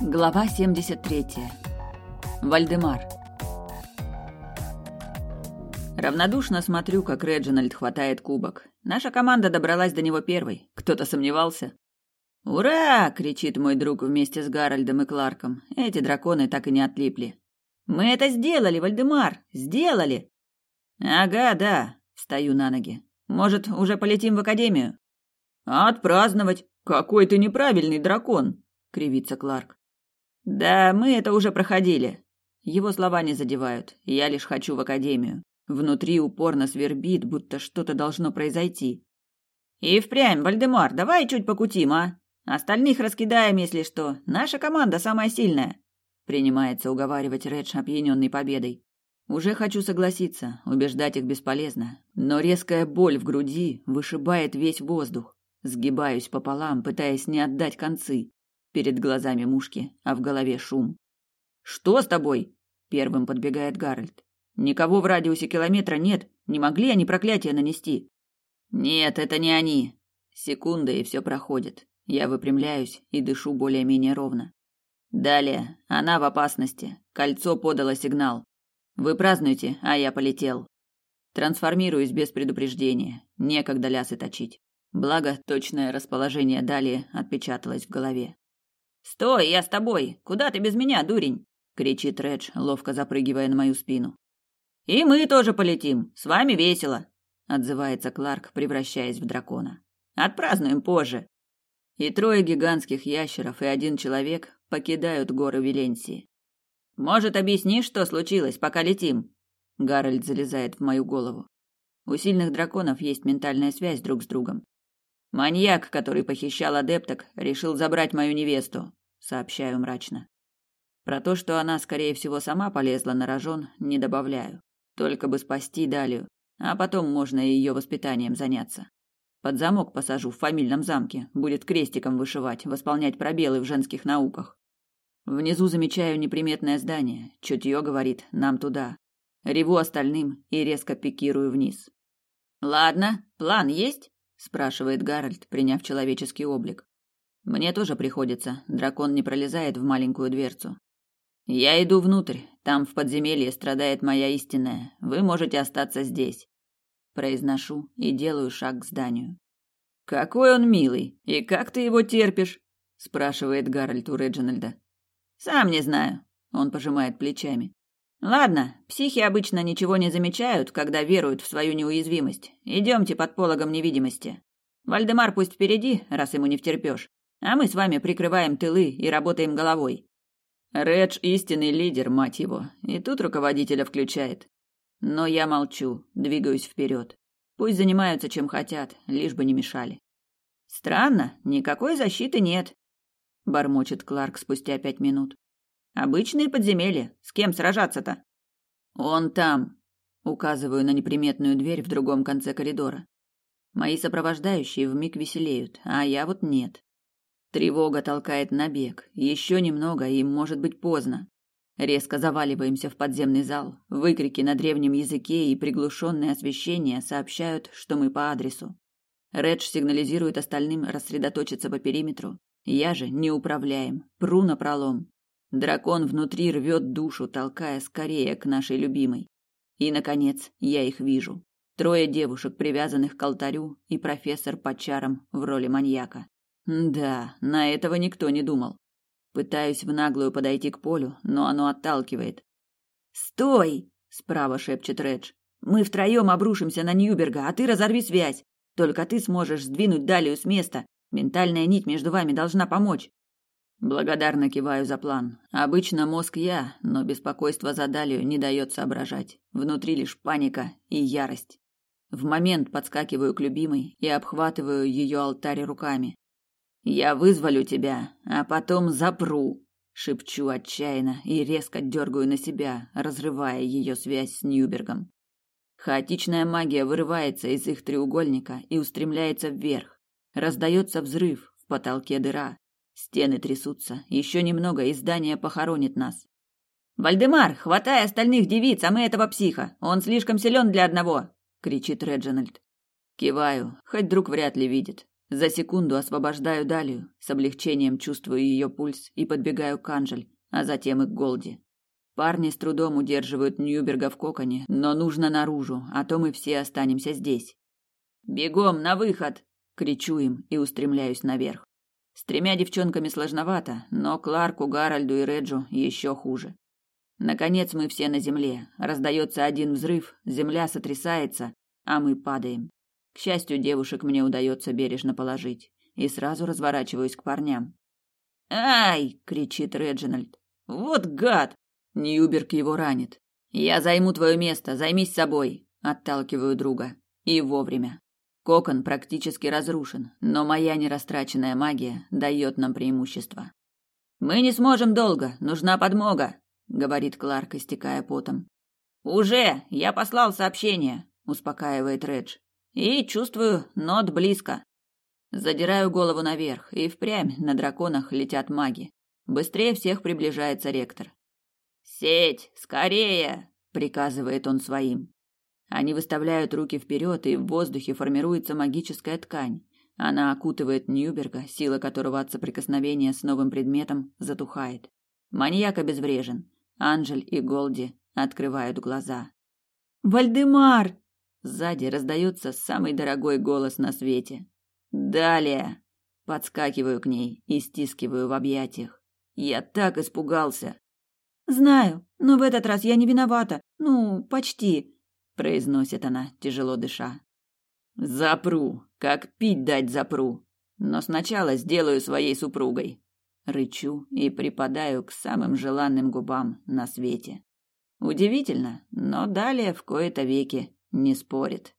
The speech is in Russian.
Глава 73. Вальдемар. Равнодушно смотрю, как Реджинальд хватает кубок. Наша команда добралась до него первой. Кто-то сомневался? «Ура!» — кричит мой друг вместе с Гарольдом и Кларком. Эти драконы так и не отлипли. «Мы это сделали, Вальдемар! Сделали!» «Ага, да!» — встаю на ноги. «Может, уже полетим в академию?» «Отпраздновать! Какой ты неправильный дракон!» — кривится Кларк. Да, мы это уже проходили. Его слова не задевают. Я лишь хочу в академию. Внутри упорно свербит, будто что-то должно произойти. И впрямь, Вальдемар, давай чуть покутим, а? Остальных раскидаем, если что. Наша команда самая сильная. Принимается уговаривать Редж, опьяненный победой. Уже хочу согласиться, убеждать их бесполезно, но резкая боль в груди вышибает весь воздух. Сгибаюсь пополам, пытаясь не отдать концы. Перед глазами мушки, а в голове шум. «Что с тобой?» — первым подбегает Гарольд. «Никого в радиусе километра нет. Не могли они проклятие нанести?» «Нет, это не они». Секунда, и все проходит. Я выпрямляюсь и дышу более-менее ровно. Далее. Она в опасности. Кольцо подало сигнал. Вы празднуйте, а я полетел. Трансформируюсь без предупреждения. Некогда лясы точить. Благо, точное расположение далее отпечаталось в голове. «Стой, я с тобой! Куда ты без меня, дурень?» — кричит Редж, ловко запрыгивая на мою спину. «И мы тоже полетим. С вами весело», — отзывается Кларк, превращаясь в дракона. «Отпразднуем позже». И трое гигантских ящеров и один человек покидают горы Виленсии. «Может, объяснишь, что случилось, пока летим?» Гарольд залезает в мою голову. У сильных драконов есть ментальная связь друг с другом. Маньяк, который похищал адепток, решил забрать мою невесту, сообщаю мрачно. Про то, что она, скорее всего, сама полезла на рожон, не добавляю. Только бы спасти Далию, а потом можно и ее воспитанием заняться. Под замок посажу в фамильном замке, будет крестиком вышивать, восполнять пробелы в женских науках. Внизу замечаю неприметное здание. Чутье говорит «нам туда». Реву остальным и резко пикирую вниз. «Ладно, план есть?» Спрашивает Гарольд, приняв человеческий облик. Мне тоже приходится. Дракон не пролезает в маленькую дверцу. Я иду внутрь. Там в подземелье страдает моя истинная. Вы можете остаться здесь. Произношу и делаю шаг к зданию. Какой он милый. И как ты его терпишь? спрашивает Гарольд у Реджинальда. Сам не знаю. Он пожимает плечами. Ладно, психи обычно ничего не замечают, когда веруют в свою неуязвимость. Идемте под пологом невидимости. Вальдемар пусть впереди, раз ему не втерпеж, а мы с вами прикрываем тылы и работаем головой. Редж истинный лидер, мать его, и тут руководителя включает. Но я молчу, двигаюсь вперед. Пусть занимаются чем хотят, лишь бы не мешали. Странно, никакой защиты нет, бормочет Кларк спустя пять минут. Обычные подземелья. С кем сражаться-то? Он там. Указываю на неприметную дверь в другом конце коридора. Мои сопровождающие вмиг веселеют, а я вот нет. Тревога толкает на бег. Еще немного, и может быть поздно. Резко заваливаемся в подземный зал. Выкрики на древнем языке и приглушенное освещение сообщают, что мы по адресу. Редж сигнализирует остальным рассредоточиться по периметру. Я же неуправляем, пру на пролом. Дракон внутри рвет душу, толкая скорее к нашей любимой. И, наконец, я их вижу. Трое девушек, привязанных к алтарю, и профессор под чаром в роли маньяка. Да, на этого никто не думал. Пытаюсь в наглую подойти к полю, но оно отталкивает. «Стой!» — справа шепчет Редж. «Мы втроем обрушимся на Ньюберга, а ты разорви связь. Только ты сможешь сдвинуть Далию с места. Ментальная нить между вами должна помочь». Благодарно киваю за план. Обычно мозг я, но беспокойство за Далию не дает соображать. Внутри лишь паника и ярость. В момент подскакиваю к любимой и обхватываю ее алтарь руками. «Я вызволю тебя, а потом запру», — шепчу отчаянно и резко дергаю на себя, разрывая ее связь с Ньюбергом. Хаотичная магия вырывается из их треугольника и устремляется вверх. Раздается взрыв, в потолке дыра, Стены трясутся. Еще немного, и здание похоронит нас. «Вальдемар, хватай остальных девиц, а мы этого психа! Он слишком силен для одного!» — кричит Реджинальд. Киваю, хоть друг вряд ли видит. За секунду освобождаю Далию, с облегчением чувствую ее пульс и подбегаю к Анжель, а затем и к Голди. Парни с трудом удерживают Ньюберга в коконе, но нужно наружу, а то мы все останемся здесь. «Бегом, на выход!» — кричу им и устремляюсь наверх. С тремя девчонками сложновато, но Кларку, Гарольду и Реджу еще хуже. Наконец мы все на земле. Раздается один взрыв, земля сотрясается, а мы падаем. К счастью, девушек мне удается бережно положить. И сразу разворачиваюсь к парням. «Ай!» — кричит Реджинальд. «Вот гад!» Ньюберг его ранит. «Я займу твое место, займись собой!» Отталкиваю друга. И вовремя. Кокон практически разрушен, но моя нерастраченная магия дает нам преимущество. «Мы не сможем долго, нужна подмога», — говорит Кларк, истекая потом. «Уже! Я послал сообщение», — успокаивает Редж. «И чувствую, нот близко». Задираю голову наверх, и впрямь на драконах летят маги. Быстрее всех приближается ректор. «Сеть! Скорее!» — приказывает он своим. Они выставляют руки вперед, и в воздухе формируется магическая ткань. Она окутывает Ньюберга, сила которого от соприкосновения с новым предметом затухает. Маньяк обезврежен. Анжель и Голди открывают глаза. «Вальдемар!» Сзади раздается самый дорогой голос на свете. «Далее!» Подскакиваю к ней и стискиваю в объятиях. Я так испугался. «Знаю, но в этот раз я не виновата. Ну, почти», — произносит она, тяжело дыша. «Запру, как пить дать запру. Но сначала сделаю своей супругой». Рычу и припадаю к самым желанным губам на свете. Удивительно, но далее в кои-то веки не спорит.